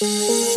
Música